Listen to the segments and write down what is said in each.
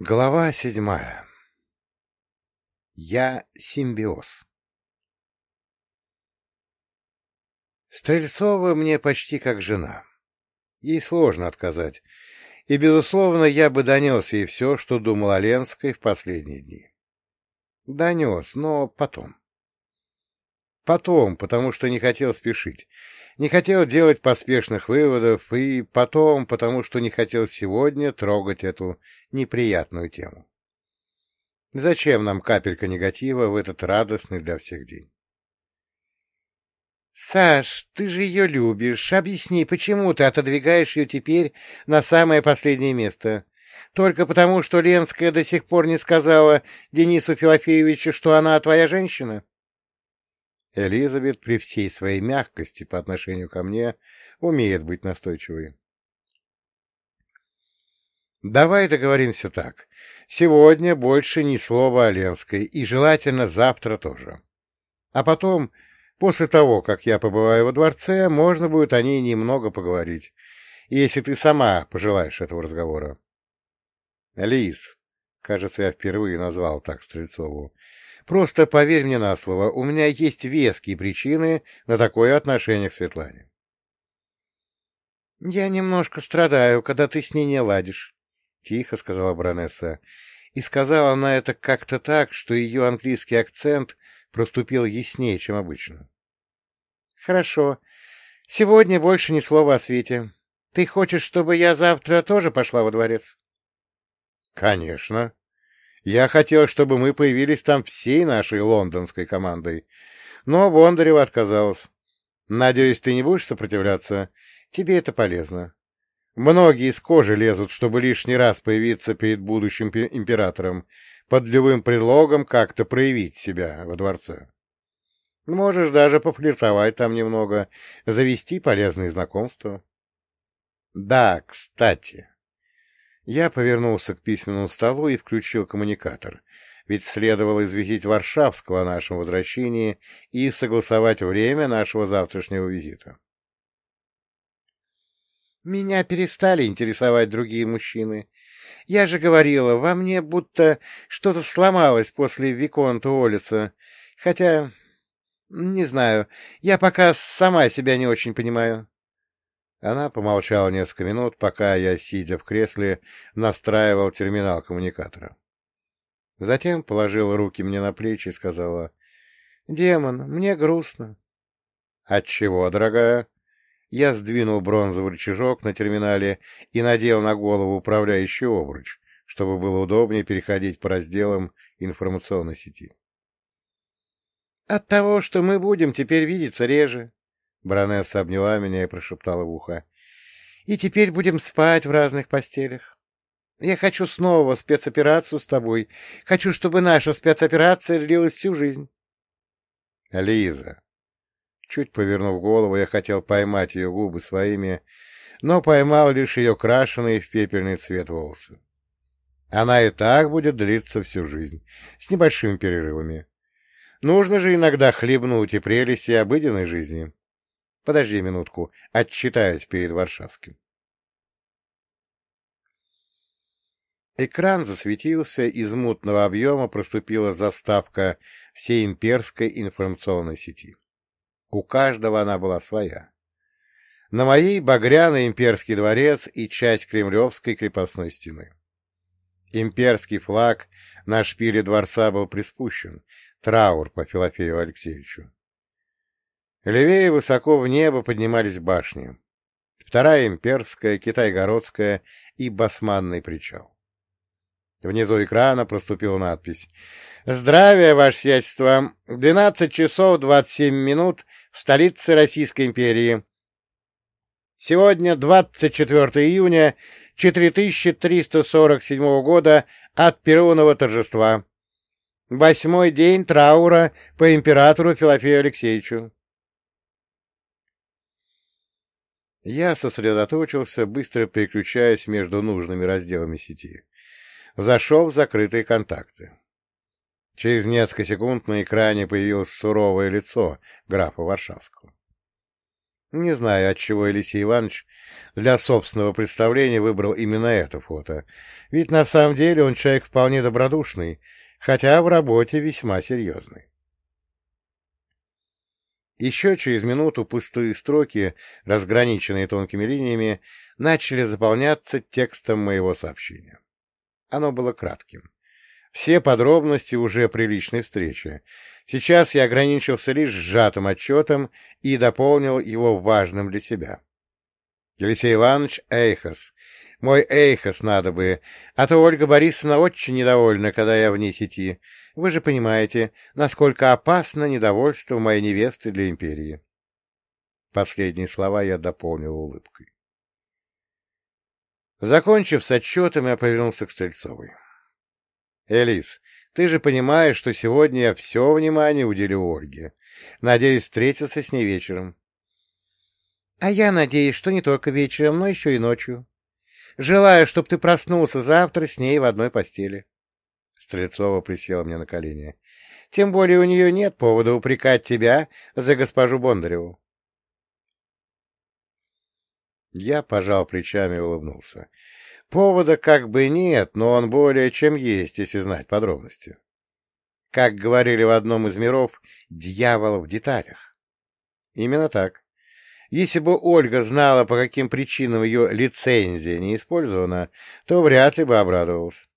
Глава седьмая. Я симбиоз. Стрельцова мне почти как жена. Ей сложно отказать. И, безусловно, я бы донес ей все, что думал о Ленской в последние дни. Донес, но потом. Потом, потому что не хотел спешить. Не хотел делать поспешных выводов, и потом, потому что не хотел сегодня трогать эту неприятную тему. Зачем нам капелька негатива в этот радостный для всех день? «Саш, ты же ее любишь. Объясни, почему ты отодвигаешь ее теперь на самое последнее место? Только потому, что Ленская до сих пор не сказала Денису Филофеевичу, что она твоя женщина?» Элизабет при всей своей мягкости по отношению ко мне умеет быть настойчивой. Давай договоримся так. Сегодня больше ни слова о Ленской, и желательно завтра тоже. А потом, после того, как я побываю во дворце, можно будет о ней немного поговорить, если ты сама пожелаешь этого разговора. Лиз, кажется, я впервые назвал так Стрельцову, Просто поверь мне на слово, у меня есть веские причины на такое отношение к Светлане. — Я немножко страдаю, когда ты с ней не ладишь, — тихо сказала баронесса. И сказала она это как-то так, что ее английский акцент проступил яснее, чем обычно. — Хорошо. Сегодня больше ни слова о свете. Ты хочешь, чтобы я завтра тоже пошла во дворец? — Конечно, я хотел, чтобы мы появились там всей нашей лондонской командой. Но Бондарева отказалась. Надеюсь, ты не будешь сопротивляться? Тебе это полезно. Многие из кожи лезут, чтобы лишний раз появиться перед будущим императором, под любым предлогом как-то проявить себя во дворце. Можешь даже пофлиртовать там немного, завести полезные знакомства. Да, кстати, я повернулся к письменному столу и включил коммуникатор, ведь следовало известить Варшавского о нашем возвращении и согласовать время нашего завтрашнего визита. Меня перестали интересовать другие мужчины. Я же говорила, во мне будто что-то сломалось после Виконта Олиса, хотя... Не знаю, я пока сама себя не очень понимаю. Она помолчала несколько минут, пока я, сидя в кресле, настраивал терминал коммуникатора. Затем положила руки мне на плечи и сказала, «Демон, мне грустно». «Отчего, дорогая?» Я сдвинул бронзовый рычажок на терминале и надел на голову управляющий обруч, чтобы было удобнее переходить по разделам информационной сети. «От того, что мы будем теперь видеться реже», Баронесса обняла меня и прошептала в ухо. — И теперь будем спать в разных постелях. Я хочу снова спецоперацию с тобой. Хочу, чтобы наша спецоперация длилась всю жизнь. — Лиза. Чуть повернув голову, я хотел поймать ее губы своими, но поймал лишь ее крашеные в пепельный цвет волосы. Она и так будет длиться всю жизнь, с небольшими перерывами. Нужно же иногда хлебнуть и прелести обыденной жизни. Подожди минутку, отчитаюсь перед Варшавским. Экран засветился, из мутного объема проступила заставка всей имперской информационной сети. У каждого она была своя. На моей багряный имперский дворец и часть кремлевской крепостной стены. Имперский флаг на шпиле дворца был приспущен, траур по Филофею Алексеевичу. Левее высоко в небо поднимались башни. Вторая имперская, китайгородская и басманный причал. Внизу экрана проступила надпись «Здравия, ваше сиятельство! 12 часов 27 минут в столице Российской империи. Сегодня 24 июня 4347 года от Перунова торжества. Восьмой день траура по императору Филофею Алексеевичу. Я сосредоточился, быстро переключаясь между нужными разделами сети. Зашел в закрытые контакты. Через несколько секунд на экране появилось суровое лицо графа Варшавского. Не знаю, отчего Елисей Иванович для собственного представления выбрал именно это фото, ведь на самом деле он человек вполне добродушный, хотя в работе весьма серьезный. Еще через минуту пустые строки, разграниченные тонкими линиями, начали заполняться текстом моего сообщения. Оно было кратким. Все подробности уже при личной встрече. Сейчас я ограничился лишь сжатым отчетом и дополнил его важным для себя. Елисей Иванович Эйхос. Мой Эйхос надо бы, а то Ольга Борисовна очень недовольна, когда я вне сети. Вы же понимаете, насколько опасно недовольство моей невесты для империи. Последние слова я дополнил улыбкой. Закончив с отчетом, я повернулся к Стрельцовой. — Элис, ты же понимаешь, что сегодня я все внимание уделю Ольге. Надеюсь встретиться с ней вечером. — А я надеюсь, что не только вечером, но еще и ночью. Желаю, чтобы ты проснулся завтра с ней в одной постели. Стрельцова присела мне на колени. — Тем более у нее нет повода упрекать тебя за госпожу Бондареву. Я пожал плечами и улыбнулся. Повода как бы нет, но он более чем есть, если знать подробности. Как говорили в одном из миров, дьявол в деталях. Именно так. Если бы Ольга знала, по каким причинам ее лицензия не использована, то вряд ли бы обрадовалась.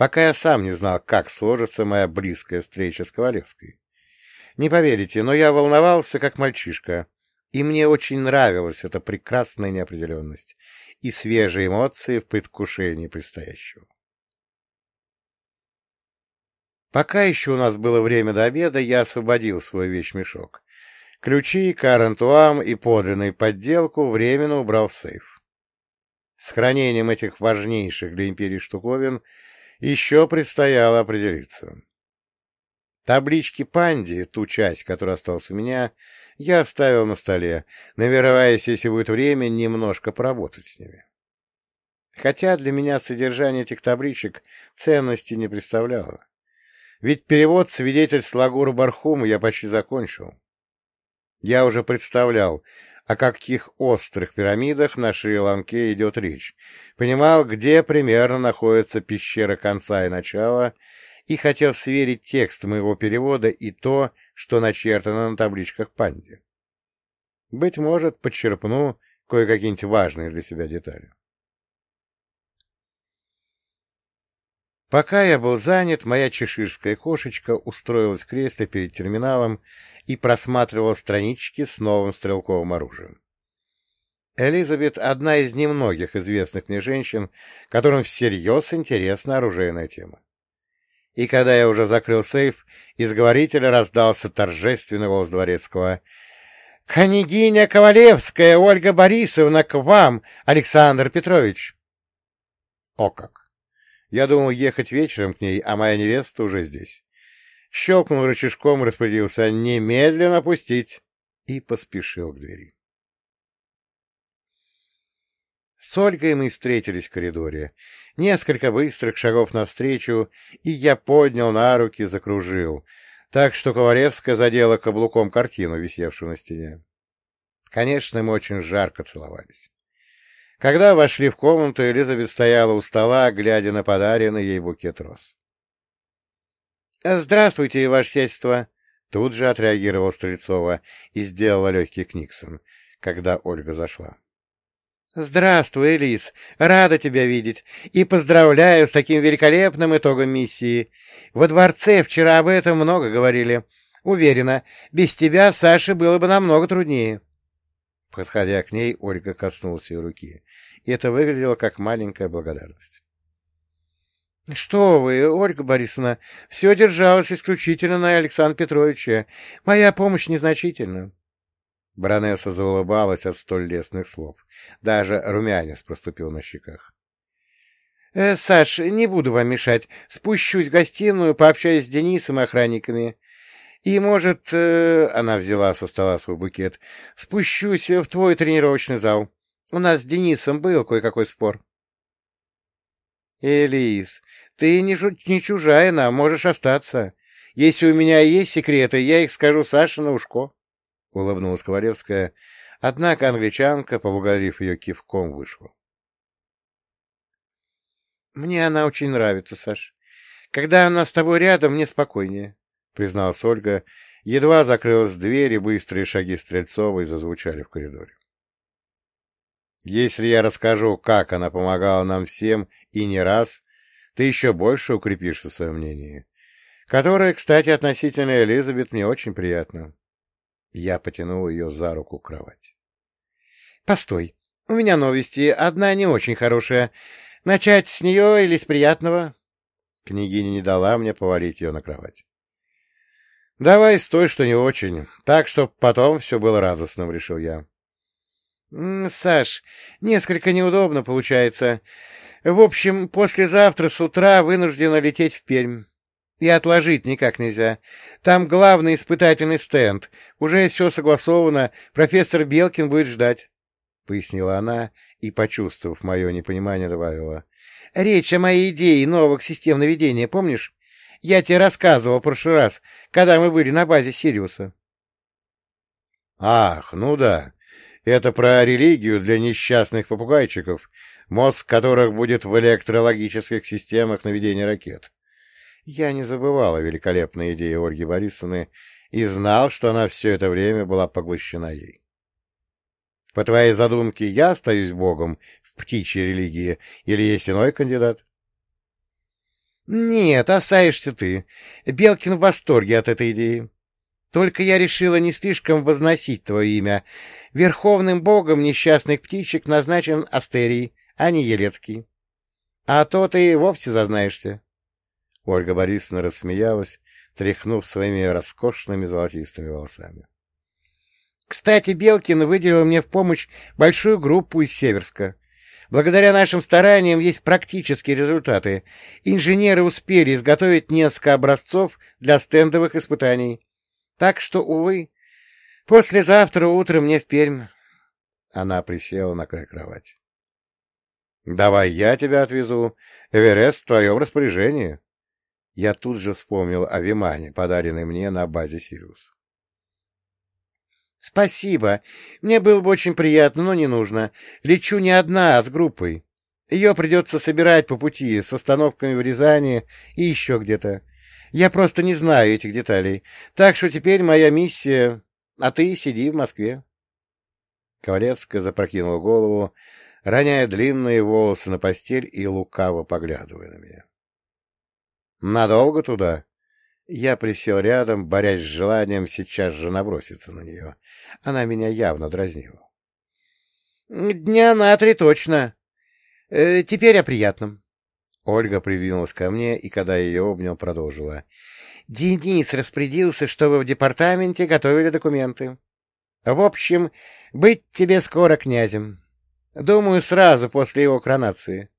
Пока я сам не знал, как сложится моя близкая встреча с Ковалевской. Не поверите, но я волновался, как мальчишка, и мне очень нравилась эта прекрасная неопределенность и свежие эмоции в предвкушении предстоящего. Пока еще у нас было время до обеда, я освободил свой вещмешок. Ключи, карантуам и подлинную подделку временно убрал в сейф. С хранением этих важнейших для империи штуковин еще предстояло определиться. Таблички панди, ту часть, которая осталась у меня, я оставил на столе, намереваясь, если будет время, немножко поработать с ними. Хотя для меня содержание этих табличек ценности не представляло. Ведь перевод свидетельств Лагур Бархум я почти закончил. Я уже представлял, о каких острых пирамидах на Шри-Ланке идет речь, понимал, где примерно находится пещера конца и начала, и хотел сверить текст моего перевода и то, что начертано на табличках панди. Быть может, подчерпну кое-какие-нибудь важные для себя детали. Пока я был занят, моя чеширская кошечка устроилась в кресле перед терминалом и просматривала странички с новым стрелковым оружием. Элизабет — одна из немногих известных мне женщин, которым всерьез интересна оружейная тема и когда я уже закрыл сейф, из говорителя раздался торжественный голос дворецкого. — Княгиня Ковалевская, Ольга Борисовна, к вам, Александр Петрович! О как! Я думал ехать вечером к ней, а моя невеста уже здесь. Щелкнул рычажком и распорядился немедленно пустить и поспешил к двери. С Ольгой мы встретились в коридоре. Несколько быстрых шагов навстречу, и я поднял на руки, закружил, так что Ковалевская задела каблуком картину, висевшую на стене. Конечно, мы очень жарко целовались. Когда вошли в комнату, Элизабет стояла у стола, глядя на подаренный ей букет роз. — Здравствуйте, ваше сельство! — тут же отреагировала Стрельцова и сделала легкий книксон, когда Ольга зашла. «Здравствуй, Элис. Рада тебя видеть. И поздравляю с таким великолепным итогом миссии. Во дворце вчера об этом много говорили. Уверена, без тебя Саше было бы намного труднее». Подходя к ней, Ольга коснулась ее руки. И это выглядело как маленькая благодарность. — Что вы, Ольга Борисовна, все держалось исключительно на Александра Петровича. Моя помощь незначительна. Баронесса заулыбалась от столь лестных слов. Даже румянец проступил на щеках. «Э, — Саш, не буду вам мешать. Спущусь в гостиную, пообщаюсь с Денисом и охранниками. И, может, э, — она взяла со стола свой букет, — спущусь в твой тренировочный зал. У нас с Денисом был кое-какой спор. — Элис, ты не, не чужая нам, можешь остаться. Если у меня есть секреты, я их скажу Саше на ушко. — улыбнулась Ковалевская, Однако англичанка, поблагодарив ее кивком, вышла. — Мне она очень нравится, Саш. Когда она с тобой рядом, мне спокойнее, — призналась Ольга. Едва закрылась дверь, и быстрые шаги Стрельцовой зазвучали в коридоре. Если я расскажу, как она помогала нам всем и не раз, ты еще больше укрепишься в своем мнении. Которое, кстати, относительно Элизабет мне очень приятно. Я потянул ее за руку к кровати. — Постой, у меня новости, одна не очень хорошая. Начать с нее или с приятного? Княгиня не дала мне повалить ее на кровать. — Давай с той, что не очень, так, чтоб потом все было радостным, — решил я. — Саш, несколько неудобно получается. В общем, послезавтра с утра вынуждена лететь в Пермь. И отложить никак нельзя. Там главный испытательный стенд. Уже все согласовано, профессор Белкин будет ждать, — пояснила она и, почувствовав мое непонимание, добавила. — Речь о моей идее новых систем наведения, помнишь? Я тебе рассказывал в прошлый раз, когда мы были на базе Сириуса. — Ах, ну да. Это про религию для несчастных попугайчиков, мозг которых будет в электрологических системах наведения ракет. Я не забывал о великолепной идее Ольги Борисовны и знал, что она все это время была поглощена ей. По твоей задумке, я остаюсь богом в птичьей религии или есть иной кандидат? Нет, останешься ты. Белкин в восторге от этой идеи. Только я решила не слишком возносить твое имя. Верховным богом несчастных птичек назначен Астерий, а не Елецкий. А то ты вовсе зазнаешься. Ольга Борисовна рассмеялась, тряхнув своими роскошными золотистыми волосами. Кстати, Белкин выделил мне в помощь большую группу из Северска. Благодаря нашим стараниям есть практические результаты. Инженеры успели изготовить несколько образцов для стендовых испытаний. Так что, увы, послезавтра утром мне в Пермь. Она присела на край кровати. — Давай я тебя отвезу. Эверест в твоем распоряжении. Я тут же вспомнил о Вимане, подаренной мне на базе Сириус. — Спасибо. Мне было бы очень приятно, но не нужно. Лечу не одна, а с группой. Ее придется собирать по пути, с остановками в Рязани и еще где-то. Я просто не знаю этих деталей. Так что теперь моя миссия... А ты сиди в Москве. Ковалевская запрокинула голову, роняя длинные волосы на постель и лукаво поглядывая на меня. — Надолго туда? Я присел рядом, борясь с желанием сейчас же наброситься на нее. Она меня явно дразнила. — Дня на три точно. Э, теперь о приятном. Ольга придвинулась ко мне и, когда я ее обнял, продолжила. Денис распорядился, чтобы в департаменте готовили документы. В общем, быть тебе скоро князем. Думаю, сразу после его коронации.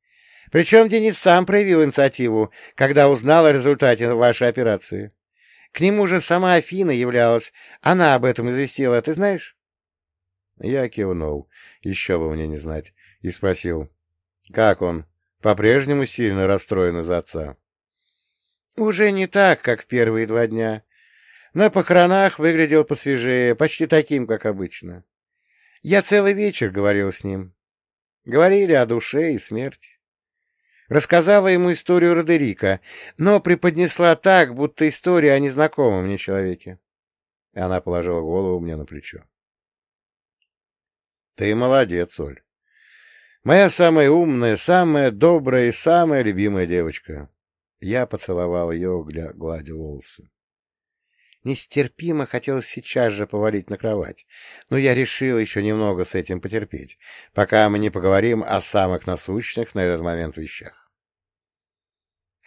Причем Денис сам проявил инициативу, когда узнал о результате вашей операции. К нему же сама Афина являлась. Она об этом известила, ты знаешь? Я кивнул, еще бы мне не знать, и спросил, как он? по-прежнему сильно расстроен из-за отца. Уже не так, как первые два дня. На похоронах выглядел посвежее, почти таким, как обычно. Я целый вечер говорил с ним. Говорили о душе и смерти. Рассказала ему историю Родерика, но преподнесла так, будто история о незнакомом мне человеке. И она положила голову мне на плечо. — Ты молодец, Оль. Моя самая умная, самая добрая и самая любимая девочка. Я поцеловал ее, гладя волосы. Нестерпимо хотелось сейчас же повалить на кровать, но я решил еще немного с этим потерпеть, пока мы не поговорим о самых насущных на этот момент вещах.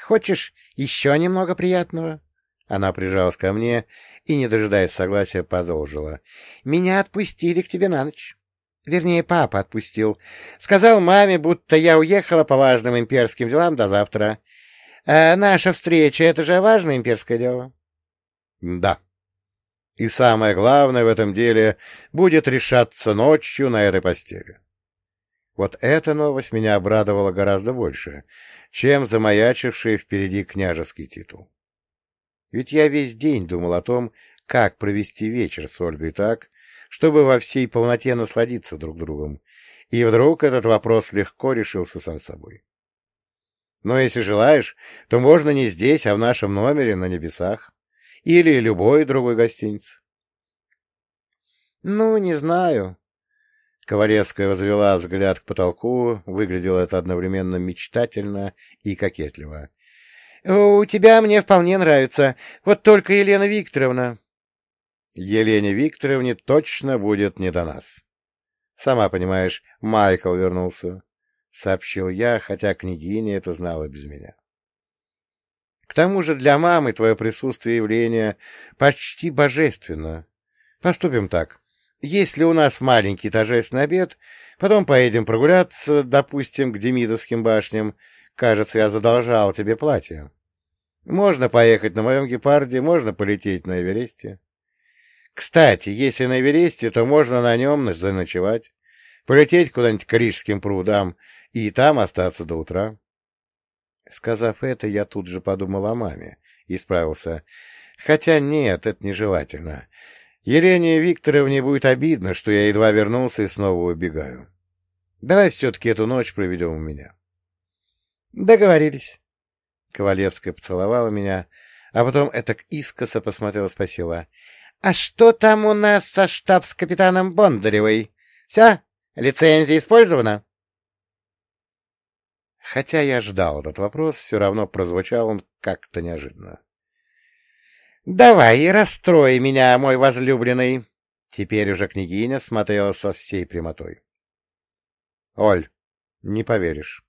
«Хочешь еще немного приятного?» Она прижалась ко мне и, не дожидаясь согласия, продолжила. «Меня отпустили к тебе на ночь. Вернее, папа отпустил. Сказал маме, будто я уехала по важным имперским делам до завтра. А наша встреча — это же важное имперское дело. Да. И самое главное в этом деле будет решаться ночью на этой постели. Вот эта новость меня обрадовала гораздо больше, чем замаячивший впереди княжеский титул. Ведь я весь день думал о том, как провести вечер с Ольгой так, чтобы во всей полноте насладиться друг другом. И вдруг этот вопрос легко решился сам собой. Но если желаешь, то можно не здесь, а в нашем номере на небесах. Или любой другой гостинице. — Ну, не знаю. Ковалевская возвела взгляд к потолку, выглядело это одновременно мечтательно и кокетливо. — У тебя мне вполне нравится, вот только Елена Викторовна... — Елене Викторовне точно будет не до нас. Сама понимаешь, Майкл вернулся, — сообщил я, хотя княгиня это знала без меня. К тому же для мамы твое присутствие явление почти божественно. Поступим так. Если у нас маленький торжественный обед, потом поедем прогуляться, допустим, к Демидовским башням. Кажется, я задолжал тебе платье. Можно поехать на моем гепарде, можно полететь на Эвересте. Кстати, если на Эвересте, то можно на нем заночевать, полететь куда-нибудь к Рижским прудам и там остаться до утра. Сказав это, я тут же подумал о маме и справился. Хотя нет, это нежелательно. Елене Викторовне будет обидно, что я едва вернулся и снова убегаю. Давай все-таки эту ночь проведем у меня. Договорились. Ковалевская поцеловала меня, а потом это искоса посмотрела, спросила. — А что там у нас со штабс-капитаном Бондаревой? Все? Лицензия использована? Хотя я ждал этот вопрос, все равно прозвучал он как-то неожиданно. — Давай, расстрой меня, мой возлюбленный! Теперь уже княгиня смотрела со всей прямотой. — Оль, не поверишь.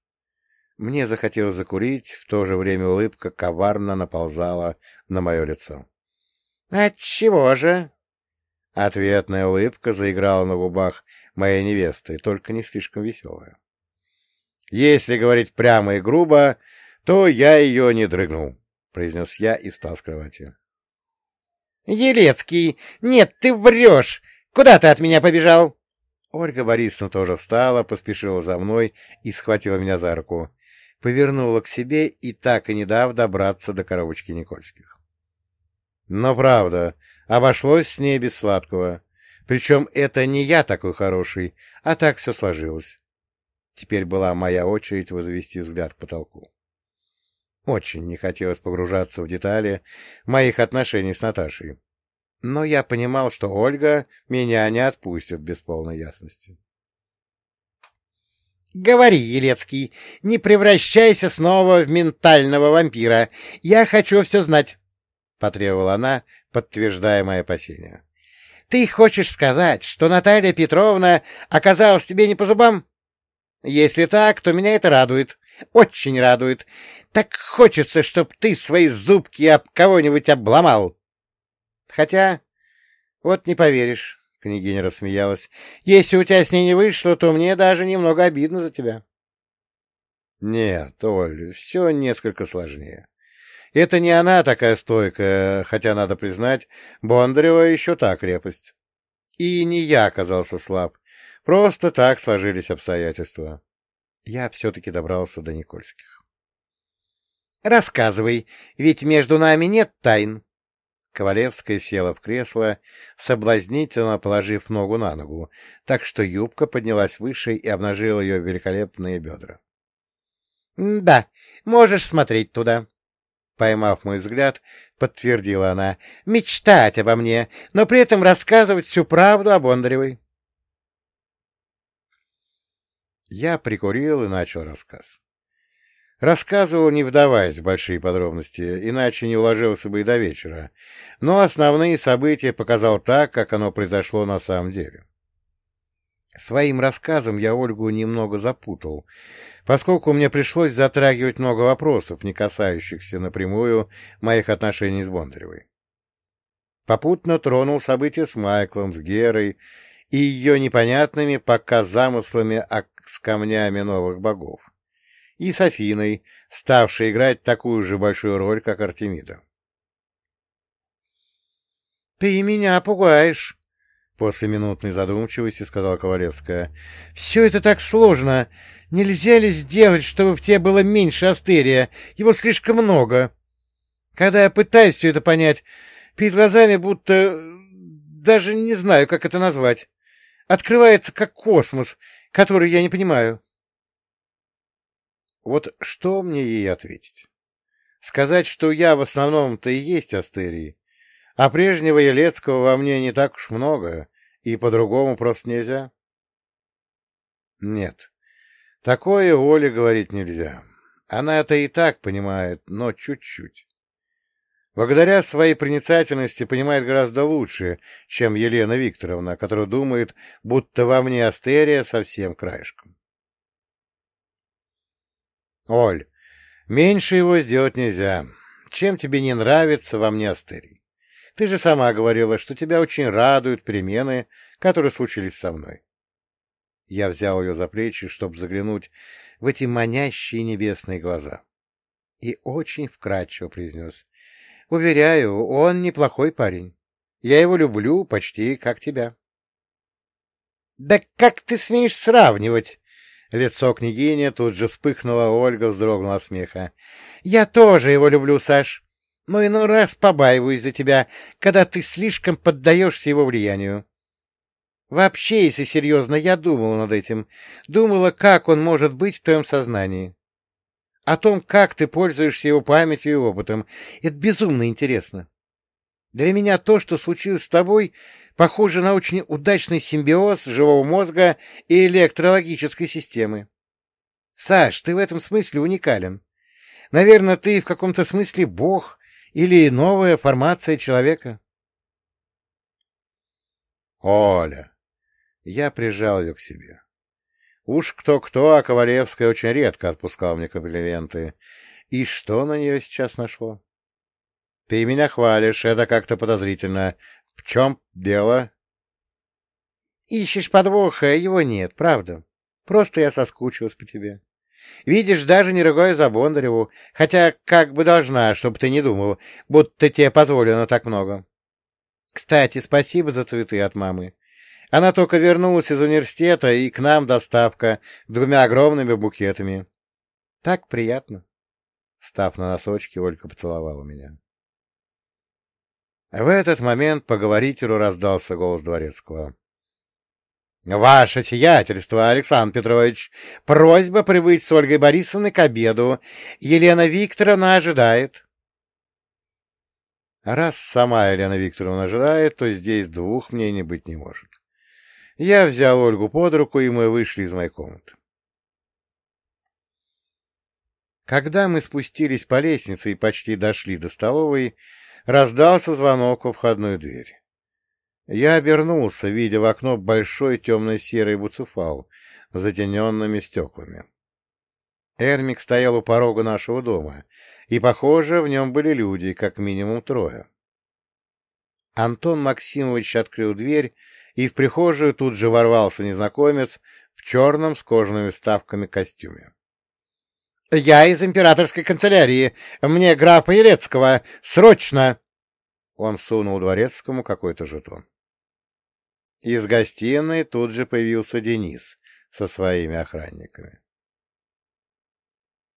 Мне захотелось закурить, в то же время улыбка коварно наползала на мое лицо. — Отчего же? Ответная улыбка заиграла на губах моей невесты, только не слишком веселая. Если говорить прямо и грубо, то я ее не дрыгнул, — произнес я и встал с кровати. — Елецкий, нет, ты врешь! Куда ты от меня побежал? Ольга Борисовна тоже встала, поспешила за мной и схватила меня за руку. Повернула к себе и так и не дав добраться до коробочки Никольских. Но правда, обошлось с ней без сладкого. Причем это не я такой хороший, а так все сложилось. Теперь была моя очередь возвести взгляд к потолку. Очень не хотелось погружаться в детали моих отношений с Наташей. Но я понимал, что Ольга меня не отпустит без полной ясности. «Говори, Елецкий, не превращайся снова в ментального вампира. Я хочу все знать», — потребовала она, подтверждая мои опасения. «Ты хочешь сказать, что Наталья Петровна оказалась тебе не по зубам?» Если так, то меня это радует. Очень радует. Так хочется, чтоб ты свои зубки об кого-нибудь обломал. Хотя, вот не поверишь, — княгиня рассмеялась, — если у тебя с ней не вышло, то мне даже немного обидно за тебя. Нет, Оль, все несколько сложнее. Это не она такая стойкая, хотя, надо признать, Бондарева еще та крепость. И не я оказался слаб. Просто так сложились обстоятельства. Я все-таки добрался до Никольских. — Рассказывай, ведь между нами нет тайн. Ковалевская села в кресло, соблазнительно положив ногу на ногу, так что юбка поднялась выше и обнажила ее великолепные бедра. — Да, можешь смотреть туда. Поймав мой взгляд, подтвердила она. — Мечтать обо мне, но при этом рассказывать всю правду о Бондаревой. Я прикурил и начал рассказ. Рассказывал, не вдаваясь в большие подробности, иначе не уложился бы и до вечера, но основные события показал так, как оно произошло на самом деле. Своим рассказом я Ольгу немного запутал, поскольку мне пришлось затрагивать много вопросов, не касающихся напрямую моих отношений с Бондаревой. Попутно тронул события с Майклом, с Герой и ее непонятными пока замыслами о с камнями новых богов, и с Афиной, ставшей играть такую же большую роль, как Артемида. — Ты меня пугаешь, — после минутной задумчивости сказала Ковалевская. — Все это так сложно. Нельзя ли сделать, чтобы в тебе было меньше астерия? Его слишком много. Когда я пытаюсь все это понять, перед глазами будто даже не знаю, как это назвать. Открывается как космос, который я не понимаю. Вот что мне ей ответить? Сказать, что я в основном-то и есть Астерий, а прежнего Елецкого во мне не так уж много, и по-другому просто нельзя? Нет, такое Оле говорить нельзя. Она это и так понимает, но чуть-чуть. Благодаря своей проницательности понимает гораздо лучше, чем Елена Викторовна, которая думает, будто во мне астерия совсем краешком. Оль, меньше его сделать нельзя. Чем тебе не нравится во мне астерий? Ты же сама говорила, что тебя очень радуют перемены, которые случились со мной. Я взял ее за плечи, чтобы заглянуть в эти манящие небесные глаза. И очень вкрадчиво произнес. — Уверяю, он неплохой парень. Я его люблю почти как тебя. — Да как ты смеешь сравнивать? Лицо княгини тут же вспыхнуло, Ольга вздрогнула смеха. — Я тоже его люблю, Саш. Но иной раз побаиваюсь за тебя, когда ты слишком поддаешься его влиянию. Вообще, если серьезно, я думала над этим. Думала, как он может быть в твоем сознании. О том, как ты пользуешься его памятью и опытом. Это безумно интересно. Для меня то, что случилось с тобой, похоже на очень удачный симбиоз живого мозга и электрологической системы. Саш, ты в этом смысле уникален. Наверное, ты в каком-то смысле бог или новая формация человека. Оля, я прижал ее к себе. Уж кто-кто, а Ковалевская очень редко отпускала мне комплименты. И что на нее сейчас нашло? — Ты меня хвалишь, это как-то подозрительно. В чем дело? — Ищешь подвоха, его нет, правда. Просто я соскучилась по тебе. Видишь, даже не ругаю за Бондареву, хотя как бы должна, чтобы ты не думал, будто тебе позволено так много. Кстати, спасибо за цветы от мамы. Она только вернулась из университета, и к нам доставка двумя огромными букетами. Так приятно. Став на носочки, Ольга поцеловала меня. В этот момент по говорителю раздался голос дворецкого. — Ваше сиятельство, Александр Петрович, просьба прибыть с Ольгой Борисовной к обеду. Елена Викторовна ожидает. Раз сама Елена Викторовна ожидает, то здесь двух мнений быть не может. Я взял Ольгу под руку, и мы вышли из моей комнаты. Когда мы спустились по лестнице и почти дошли до столовой, раздался звонок во входную дверь. Я обернулся, видя в окно большой темно-серый буцефал с затененными стеклами. Эрмик стоял у порога нашего дома, и, похоже, в нем были люди, как минимум трое. Антон Максимович открыл дверь и в прихожую тут же ворвался незнакомец в черном с кожаными вставками костюме. — Я из императорской канцелярии. Мне графа Елецкого. Срочно! Он сунул дворецкому какой-то жетон. Из гостиной тут же появился Денис со своими охранниками.